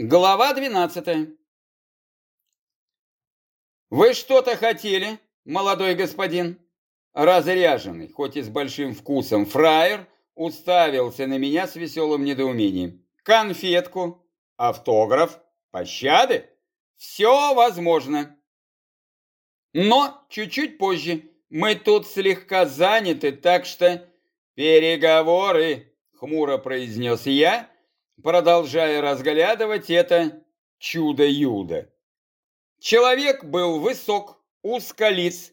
Глава 12. Вы что-то хотели, молодой господин? Разряженный, хоть и с большим вкусом, фраер уставился на меня с веселым недоумением. Конфетку, автограф, пощады? Все возможно. Но чуть-чуть позже. Мы тут слегка заняты, так что переговоры, хмуро произнес я, продолжая разглядывать это чудо-юдо. Человек был высок, узколиц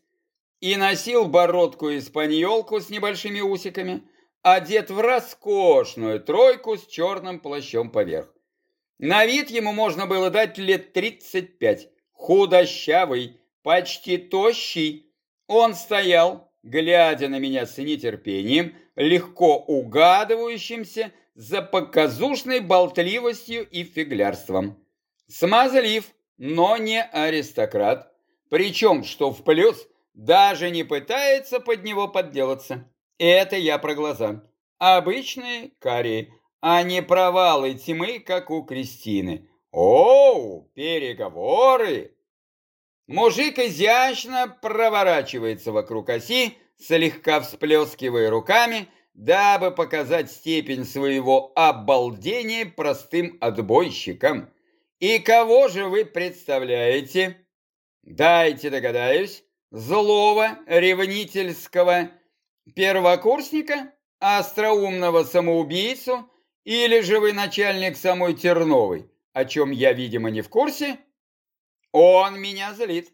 и носил бородку-испаньолку с небольшими усиками, одет в роскошную тройку с черным плащом поверх. На вид ему можно было дать лет 35, худощавый, почти тощий. Он стоял, глядя на меня с нетерпением, легко угадывающимся, за показушной болтливостью и фиглярством. Смазлив, но не аристократ, причем, что в плюс, даже не пытается под него подделаться. Это я про глаза. Обычные карие, а не провалы тьмы, как у Кристины. Оу, переговоры! Мужик изящно проворачивается вокруг оси, слегка всплескивая руками, дабы показать степень своего обалдения простым отбойщикам. И кого же вы представляете? Дайте догадаюсь, злого ревнительского первокурсника, остроумного самоубийцу, или же вы начальник самой Терновой, о чем я, видимо, не в курсе? Он меня злит.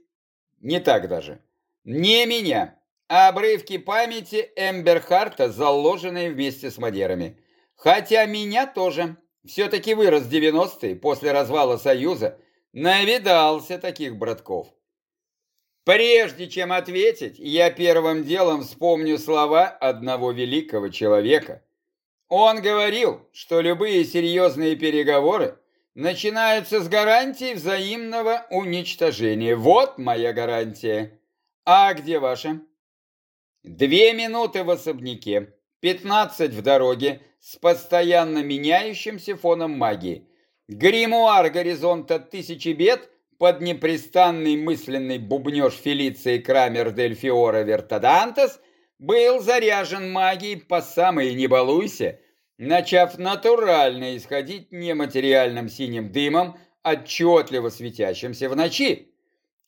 Не так даже. Не меня, Обрывки памяти Эмберхарта, заложенные вместе с Мадерами. Хотя меня тоже. Все-таки вырос в 90-е, после развала Союза. Навидался таких братков. Прежде чем ответить, я первым делом вспомню слова одного великого человека. Он говорил, что любые серьезные переговоры начинаются с гарантии взаимного уничтожения. Вот моя гарантия. А где ваша? Две минуты в особняке, пятнадцать в дороге с постоянно меняющимся фоном магии. Гримуар горизонта тысячи бед под непрестанный мысленный бубнеж Фелиции Крамер Дель Фиора Вертадантес был заряжен магией по самой не балуйся, начав натурально исходить нематериальным синим дымом, отчетливо светящимся в ночи.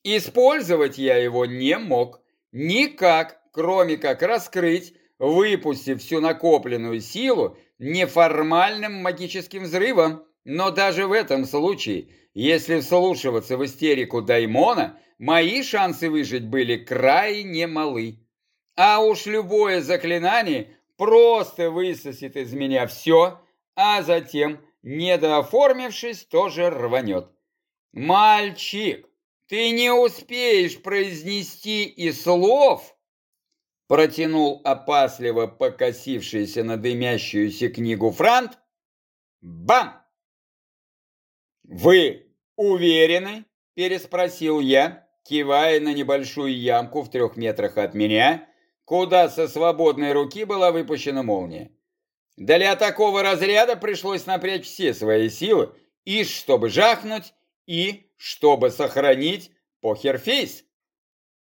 Использовать я его не мог. Никак, кроме как раскрыть, выпустив всю накопленную силу неформальным магическим взрывом. Но даже в этом случае, если вслушиваться в истерику Даймона, мои шансы выжить были крайне малы. А уж любое заклинание просто высосет из меня все, а затем, недооформившись, тоже рванет. «Мальчик, ты не успеешь произнести и слов!» Протянул опасливо покосившийся на дымящуюся книгу Франт. Бам! «Вы уверены?» – переспросил я, кивая на небольшую ямку в трех метрах от меня, куда со свободной руки была выпущена молния. Для такого разряда пришлось напрячь все свои силы, и чтобы жахнуть, и чтобы сохранить покерфейс.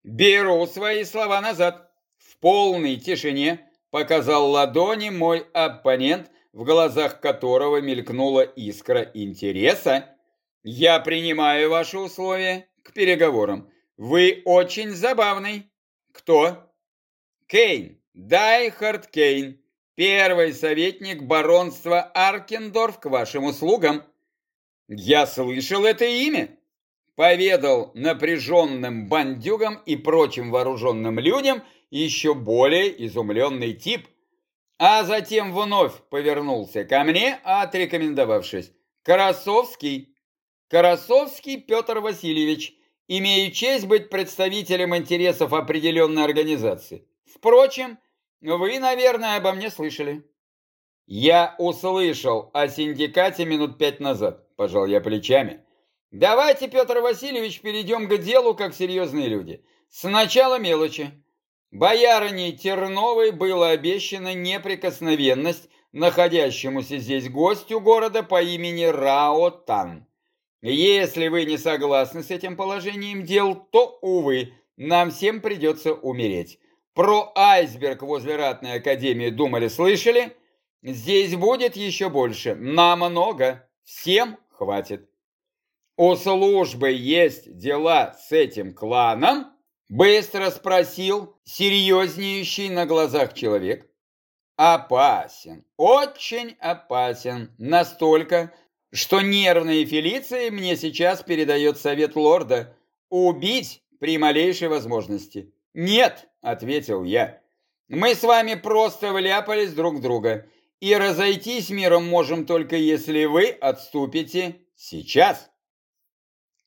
Беру свои слова назад полной тишине показал ладони мой оппонент, в глазах которого мелькнула искра интереса. «Я принимаю ваши условия к переговорам. Вы очень забавный. Кто?» «Кейн. Дайхард Кейн. Первый советник баронства Аркендорф к вашим услугам». «Я слышал это имя», — поведал напряженным бандюгам и прочим вооруженным людям, еще более изумленный тип, а затем вновь повернулся ко мне, отрекомендовавшись. Карасовский. Карасовский Петр Васильевич. Имею честь быть представителем интересов определенной организации. Впрочем, вы, наверное, обо мне слышали. Я услышал о синдикате минут пять назад, пожал я плечами. Давайте, Петр Васильевич, перейдем к делу, как серьезные люди. Сначала мелочи. Боярине Терновой было обещана неприкосновенность находящемуся здесь гостю города по имени Рао Тан. Если вы не согласны с этим положением дел, то, увы, нам всем придется умереть. Про айсберг возле Ратной Академии думали, слышали? Здесь будет еще больше. Намного. Всем хватит. У службы есть дела с этим кланом? Быстро спросил серьезнеющий на глазах человек. Опасен, очень опасен. Настолько, что нервная Фелиция мне сейчас передает совет лорда убить при малейшей возможности. «Нет», — ответил я, — «мы с вами просто вляпались друг в друга, и разойтись миром можем только если вы отступите сейчас».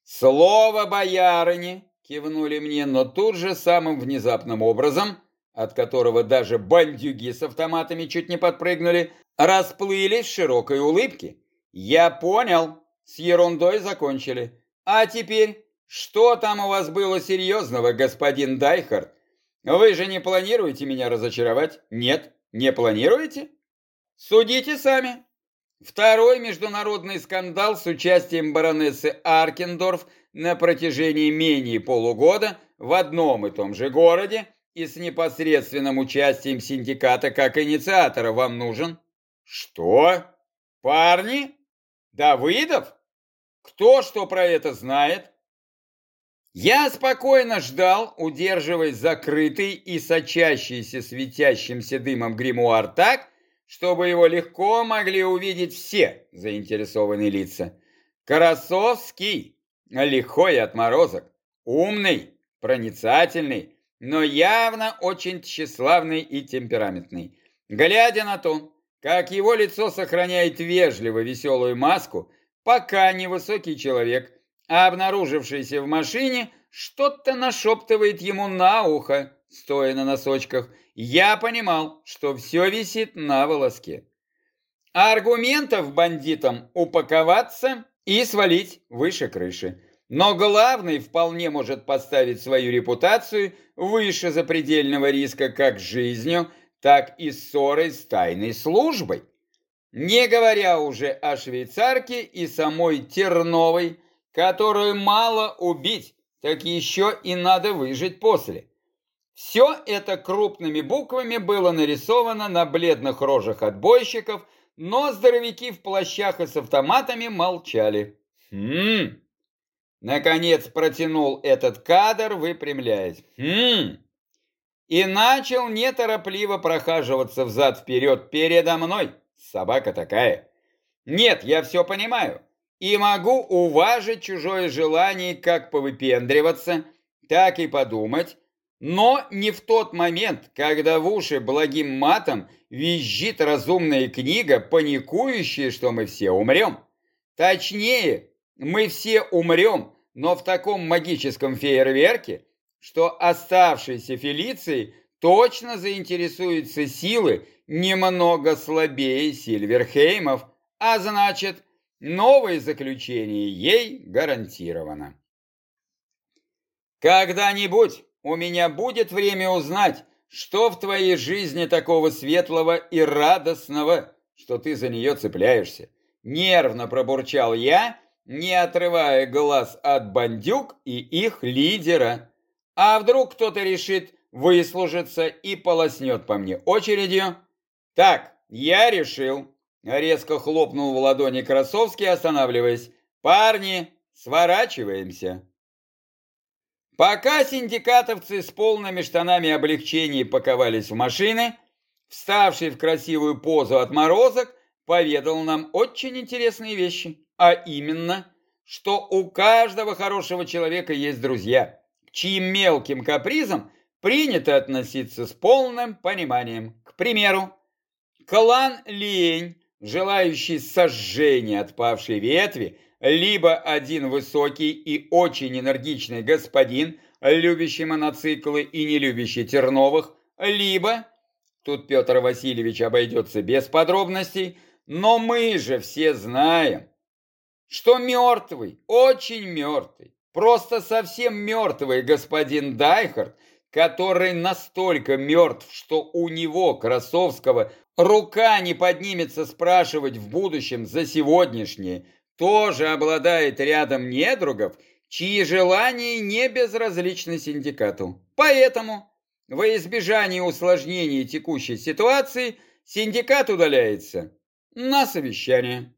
«Слово боярыни!» — кивнули мне, но тут же самым внезапным образом, от которого даже бандюги с автоматами чуть не подпрыгнули, расплылись в широкой улыбке. «Я понял, с ерундой закончили. А теперь, что там у вас было серьезного, господин Дайхард? Вы же не планируете меня разочаровать? Нет, не планируете? Судите сами». Второй международный скандал с участием баронессы Аркендорф на протяжении менее полугода в одном и том же городе и с непосредственным участием синдиката как инициатора вам нужен? Что? Парни? Давыдов? Кто что про это знает? Я спокойно ждал, удерживаясь закрытый и сочащийся светящимся дымом гримуар так, чтобы его легко могли увидеть все заинтересованные лица. Красовский, лихой отморозок, умный, проницательный, но явно очень тщеславный и темпераментный. Глядя на то, как его лицо сохраняет вежливо веселую маску, пока невысокий человек, обнаружившийся в машине, что-то нашептывает ему на ухо, стоя на носочках – я понимал, что все висит на волоске. Аргументов бандитам упаковаться и свалить выше крыши. Но главный вполне может поставить свою репутацию выше запредельного риска как жизнью, так и ссорой с тайной службой. Не говоря уже о швейцарке и самой Терновой, которую мало убить, так еще и надо выжить после. Все это крупными буквами было нарисовано на бледных рожах отбойщиков, но здоровяки в плащах и с автоматами молчали. «Хм!» Наконец протянул этот кадр, выпрямляясь. «Хм!» И начал неторопливо прохаживаться взад-вперед передо мной. Собака такая. «Нет, я все понимаю. И могу уважить чужое желание как повыпендриваться, так и подумать, но не в тот момент, когда в уши благим матом визжит разумная книга, паникующая, что мы все умрем. Точнее, мы все умрем, но в таком магическом фейерверке, что оставшиеся Фелиции точно заинтересуются силы немного слабее Сильверхеймов, а значит, новое заключение ей гарантировано. Когда-нибудь у меня будет время узнать, что в твоей жизни такого светлого и радостного, что ты за нее цепляешься. Нервно пробурчал я, не отрывая глаз от бандюк и их лидера. А вдруг кто-то решит выслужиться и полоснет по мне очередью? Так, я решил. Резко хлопнул в ладони Красовский, останавливаясь. Парни, сворачиваемся. Пока синдикатовцы с полными штанами облегчения паковались в машины, вставший в красивую позу отморозок поведал нам очень интересные вещи, а именно, что у каждого хорошего человека есть друзья, к чьим мелким капризам принято относиться с полным пониманием. К примеру, клан Лень, желающий сожжения отпавшей ветви, либо один высокий и очень энергичный господин, любящий моноциклы и не любящий Терновых, либо, тут Петр Васильевич обойдется без подробностей, но мы же все знаем, что мертвый, очень мертвый, просто совсем мертвый господин Дайхард, который настолько мертв, что у него, Красовского, рука не поднимется спрашивать в будущем за сегодняшнее тоже обладает рядом недругов, чьи желания не безразличны синдикату. Поэтому, во избежание усложнений текущей ситуации, синдикат удаляется на совещание.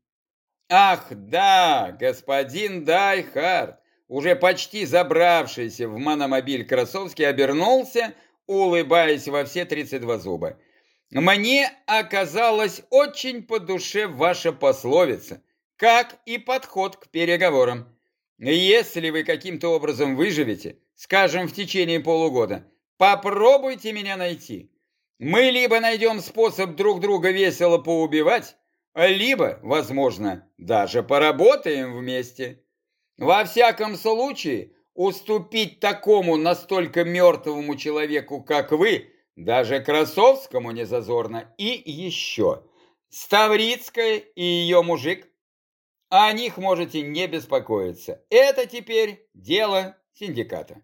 Ах, да, господин Дайхард, уже почти забравшийся в мономобиль Красовский, обернулся, улыбаясь во все 32 зуба. Мне оказалась очень по душе ваша пословица, как и подход к переговорам. Если вы каким-то образом выживете, скажем, в течение полугода, попробуйте меня найти. Мы либо найдем способ друг друга весело поубивать, либо, возможно, даже поработаем вместе. Во всяком случае, уступить такому настолько мертвому человеку, как вы, даже Красовскому не зазорно. И еще, Ставрицкая и ее мужик, о них можете не беспокоиться. Это теперь дело синдиката.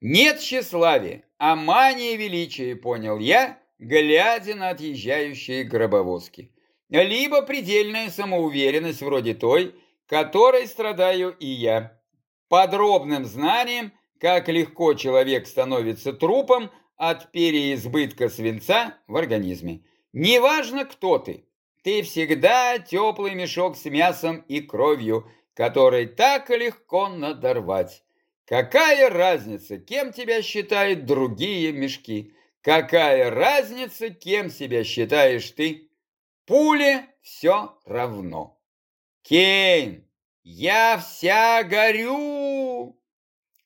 Нет тщеславия, а мания величия, понял я, глядя на отъезжающие гробовозки либо предельная самоуверенность вроде той, которой страдаю и я. Подробным знанием, как легко человек становится трупом от переизбытка свинца в организме. Неважно, кто ты, ты всегда теплый мешок с мясом и кровью, который так легко надорвать. Какая разница, кем тебя считают другие мешки? Какая разница, кем себя считаешь ты? Пуле все равно. Кейн, я вся горю!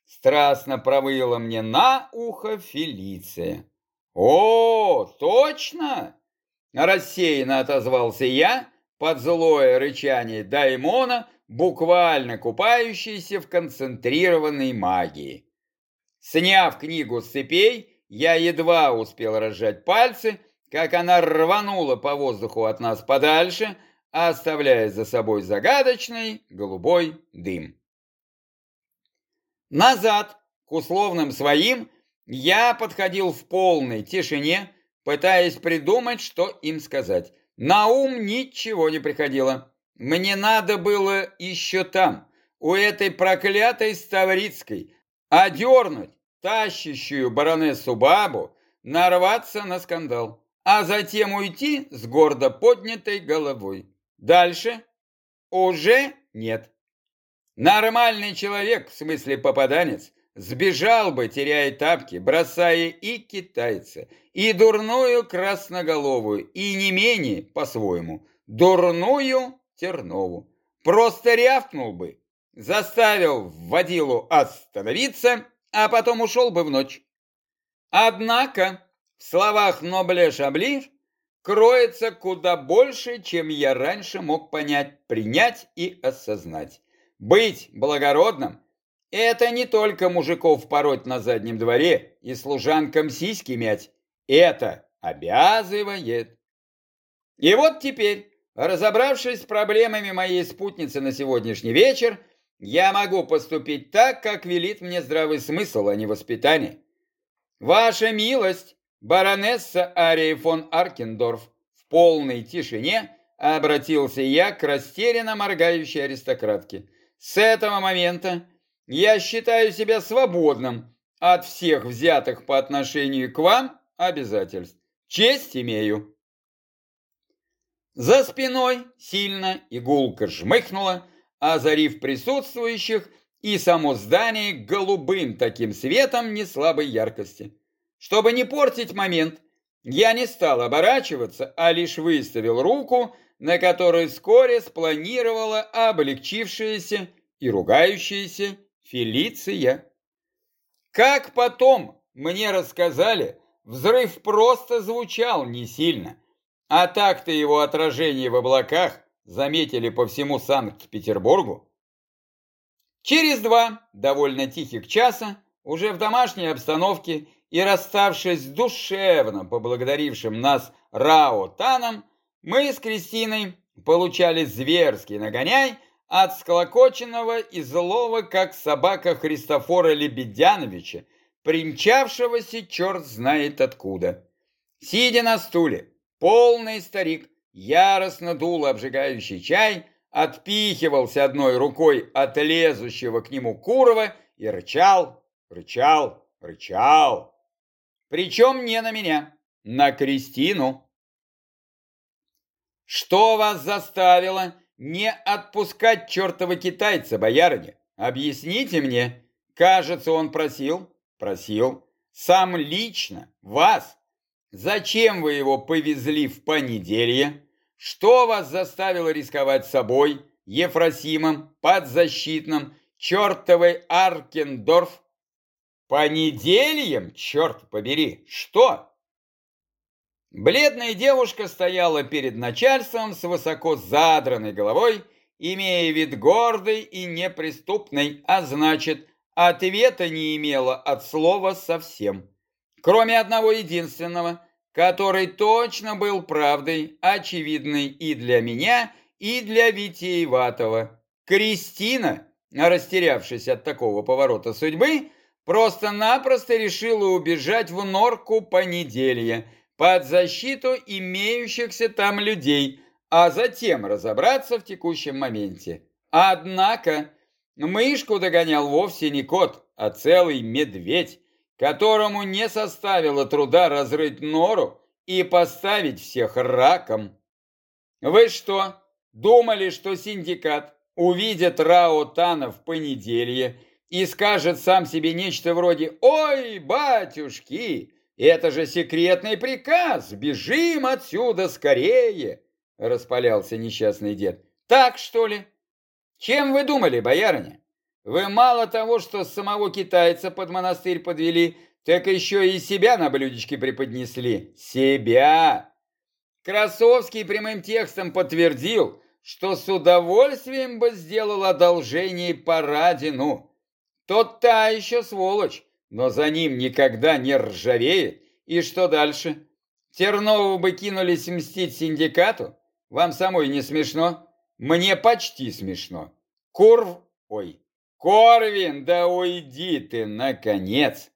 Страстно провыла мне на ухо Фелиция. О, точно? Рассеянно отозвался я под злое рычание Даймона, буквально купающийся в концентрированной магии. Сняв книгу с цепей, я едва успел разжать пальцы, как она рванула по воздуху от нас подальше, оставляя за собой загадочный голубой дым. Назад, к условным своим, я подходил в полной тишине, пытаясь придумать, что им сказать. На ум ничего не приходило. Мне надо было еще там, у этой проклятой Ставрицкой, одернуть тащащую баронессу бабу, нарваться на скандал а затем уйти с гордо поднятой головой. Дальше уже нет. Нормальный человек, в смысле попаданец, сбежал бы, теряя тапки, бросая и китайца, и дурную красноголовую, и не менее, по-своему, дурную тернову. Просто рявкнул бы, заставил водилу остановиться, а потом ушел бы в ночь. Однако в словах Нобле Шабли кроется куда больше, чем я раньше мог понять, принять и осознать. Быть благородным – это не только мужиков пороть на заднем дворе и служанкам сиськи мять. Это обязывает. И вот теперь, разобравшись с проблемами моей спутницы на сегодняшний вечер, я могу поступить так, как велит мне здравый смысл, а не воспитание. Ваша милость Баронесса Ария фон Аркендорф в полной тишине обратился я к растерянно моргающей аристократке. С этого момента я считаю себя свободным от всех взятых по отношению к вам обязательств. Честь имею. За спиной сильно игулка жмыхнула, озарив присутствующих и само здание голубым таким светом неслабой яркости. Чтобы не портить момент, я не стал оборачиваться, а лишь выставил руку, на которой вскоре спланировала облегчившаяся и ругающаяся Фелиция. Как потом мне рассказали, взрыв просто звучал не сильно, а так-то его отражение в облаках заметили по всему Санкт-Петербургу. Через два довольно тихих часа, уже в домашней обстановке и расставшись душевно поблагодарившим нас Рао Таном, мы с Кристиной получали зверский нагоняй от склокоченного и злого, как собака Христофора Лебедяновича, примчавшегося черт знает откуда. Сидя на стуле, полный старик яростно дул обжигающий чай, отпихивался одной рукой от лезущего к нему Курова и рычал, рычал, рычал. Причем не на меня, на Кристину. Что вас заставило не отпускать чертова китайца, боярыня? Объясните мне. Кажется, он просил, просил, сам лично, вас. Зачем вы его повезли в понеделье? Что вас заставило рисковать собой, Ефросимом, подзащитным, чертовой Аркендорф? Понедельем, черт побери, что? Бледная девушка стояла перед начальством с высоко задранной головой, имея вид гордый и неприступный, а значит, ответа не имела от слова совсем. Кроме одного единственного, который точно был правдой, очевидной и для меня, и для Витиеватого. Кристина, растерявшись от такого поворота судьбы, просто-напросто решила убежать в норку понеделья – под защиту имеющихся там людей, а затем разобраться в текущем моменте. Однако мышку догонял вовсе не кот, а целый медведь, которому не составило труда разрыть нору и поставить всех раком. Вы что, думали, что синдикат увидит Рао Тана в понеделье и скажет сам себе нечто вроде «Ой, батюшки, это же секретный приказ! Бежим отсюда скорее!» Распалялся несчастный дед. «Так, что ли? Чем вы думали, боярыня? Вы мало того, что самого китайца под монастырь подвели, так еще и себя на блюдечке преподнесли. Себя!» Красовский прямым текстом подтвердил, что с удовольствием бы сделал одолжение Парадину. Тот та еще сволочь, но за ним никогда не ржавеет. И что дальше? Тернову бы кинулись мстить синдикату? Вам самой не смешно? Мне почти смешно. Курв... Ой, Корвин, да уйди ты, наконец!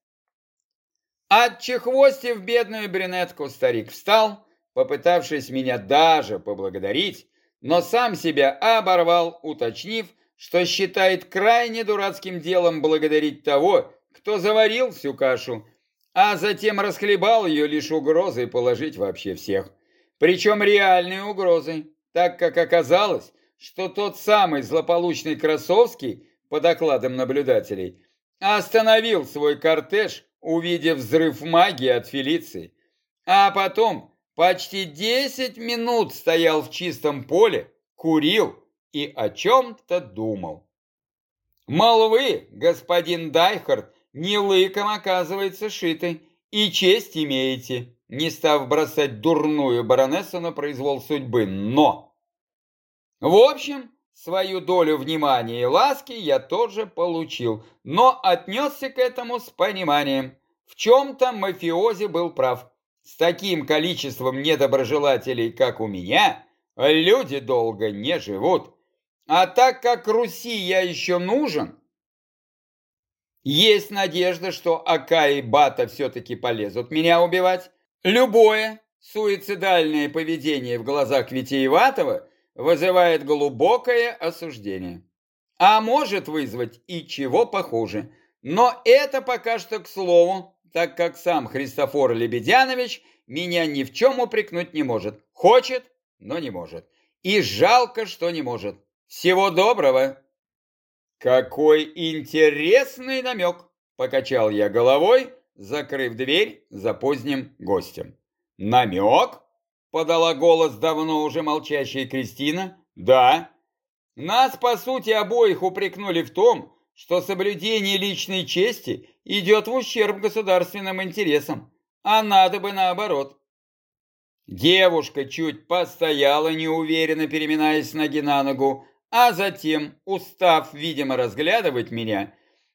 Отчехвостив бедную брюнетку, старик встал, попытавшись меня даже поблагодарить, но сам себя оборвал, уточнив, что считает крайне дурацким делом благодарить того, кто заварил всю кашу, а затем расхлебал ее лишь угрозой положить вообще всех. Причем реальные угрозы, так как оказалось, что тот самый злополучный Красовский, по докладам наблюдателей, остановил свой кортеж, увидев взрыв магии от Фелиции, а потом почти 10 минут стоял в чистом поле, курил и о чем-то думал. Мол, вы, господин Дайхард, не лыком, оказывается, шиты, и честь имеете, не став бросать дурную баронессу на произвол судьбы, но... В общем, свою долю внимания и ласки я тоже получил, но отнесся к этому с пониманием. В чем-то мафиози был прав. С таким количеством недоброжелателей, как у меня, люди долго не живут. А так как Руси я еще нужен, есть надежда, что Ака и Бата все-таки полезут меня убивать. Любое суицидальное поведение в глазах Витиеватого вызывает глубокое осуждение. А может вызвать и чего похуже. Но это пока что к слову, так как сам Христофор Лебедянович меня ни в чем упрекнуть не может. Хочет, но не может. И жалко, что не может. Всего доброго! «Какой интересный намек!» – покачал я головой, закрыв дверь за поздним гостем. «Намек?» – подала голос давно уже молчащая Кристина. «Да. Нас, по сути, обоих упрекнули в том, что соблюдение личной чести идет в ущерб государственным интересам, а надо бы наоборот». Девушка чуть постояла, неуверенно переминаясь ноги на ногу, а затем, устав, видимо, разглядывать меня,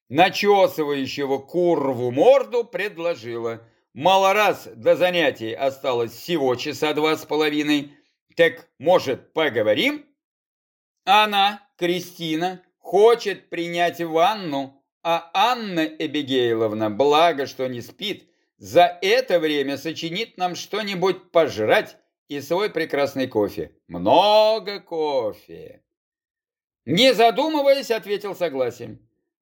начесывающего курву морду, предложила. Мало раз до занятий осталось всего часа два с половиной. Так, может, поговорим? Она, Кристина, хочет принять ванну, а Анна Эбигейловна, благо, что не спит, за это время сочинит нам что-нибудь пожрать и свой прекрасный кофе. Много кофе. Не задумываясь, ответил согласием.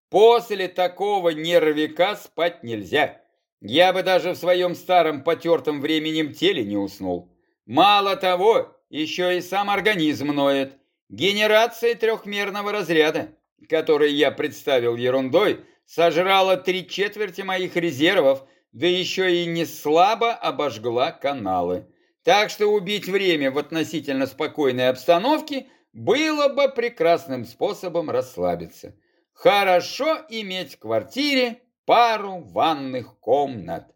После такого нервика спать нельзя. Я бы даже в своем старом потертом временем теле не уснул. Мало того, еще и сам организм ноет. Генерация трехмерного разряда, который я представил ерундой, сожрала три четверти моих резервов, да еще и не слабо обожгла каналы. Так что убить время в относительно спокойной обстановке было бы прекрасным способом расслабиться. Хорошо иметь в квартире пару ванных комнат.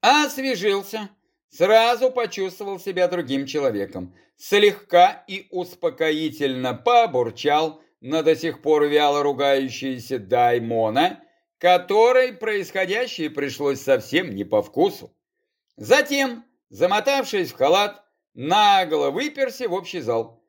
Освежился, сразу почувствовал себя другим человеком. Слегка и успокоительно побурчал на до сих пор вяло ругающийся Даймона, которой происходящее пришлось совсем не по вкусу. Затем, замотавшись в халат, нагло выперся в общий зал.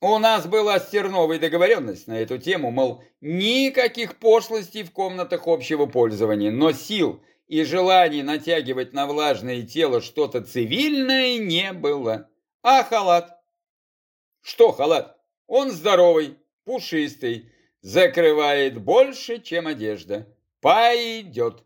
У нас была с Терновой договоренность на эту тему, мол, никаких пошлостей в комнатах общего пользования, но сил и желаний натягивать на влажное тело что-то цивильное не было. А халат? Что халат? Он здоровый, пушистый, закрывает больше, чем одежда. Пойдет.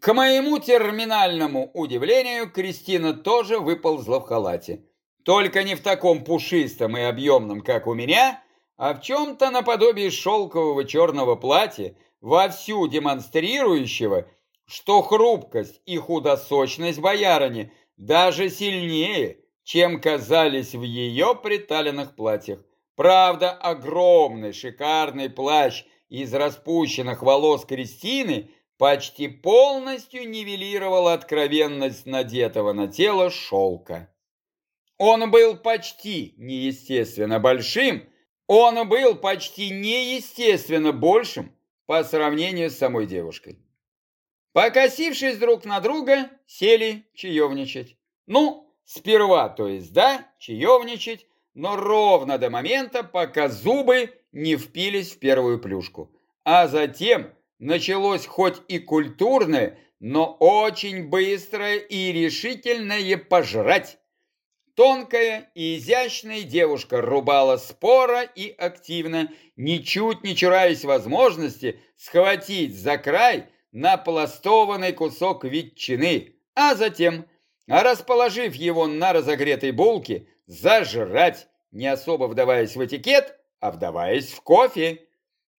К моему терминальному удивлению, Кристина тоже выползла в халате. Только не в таком пушистом и объемном, как у меня, а в чем-то наподобие шелкового черного платья, вовсю демонстрирующего, что хрупкость и худосочность боярыни даже сильнее, чем казались в ее приталенных платьях. Правда, огромный шикарный плащ из распущенных волос Кристины почти полностью нивелировал откровенность надетого на тело шелка. Он был почти неестественно большим, он был почти неестественно большим по сравнению с самой девушкой. Покосившись друг на друга, сели чаевничать. Ну, сперва, то есть, да, чаевничать, но ровно до момента, пока зубы не впились в первую плюшку. А затем началось хоть и культурное, но очень быстрое и решительное пожрать. Тонкая и изящная девушка рубала споро и активно, ничуть не чураясь возможности схватить за край напластованный кусок ветчины, а затем, расположив его на разогретой булке, зажрать, не особо вдаваясь в этикет, а вдаваясь в кофе.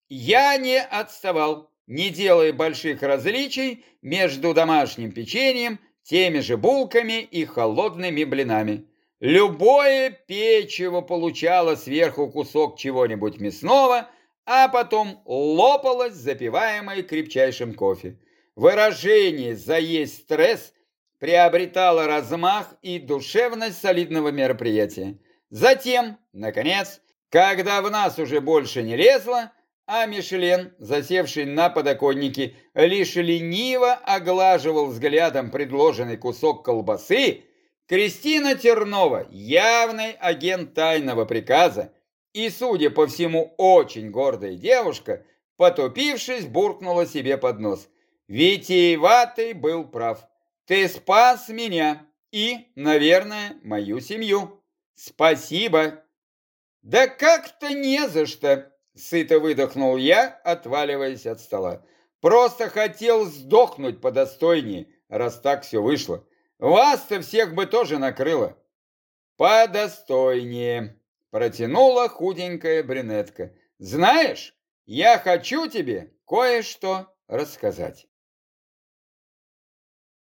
Я не отставал, не делая больших различий между домашним печеньем, теми же булками и холодными блинами. Любое печево получало сверху кусок чего-нибудь мясного, а потом лопалось, запиваемое крепчайшим кофе. Выражение «заесть стресс» приобретало размах и душевность солидного мероприятия. Затем, наконец, когда в нас уже больше не лезло, а Мишлен, засевший на подоконнике, лишь лениво оглаживал взглядом предложенный кусок колбасы, Кристина Тернова, явный агент тайного приказа и, судя по всему, очень гордая девушка, потупившись, буркнула себе под нос. Витиеватый был прав. Ты спас меня и, наверное, мою семью. Спасибо. Да как-то не за что, сыто выдохнул я, отваливаясь от стола. Просто хотел сдохнуть подостойнее, раз так все вышло. Вас-то всех бы тоже накрыло. Подостойнее, протянула худенькая брюнетка. Знаешь, я хочу тебе кое-что рассказать.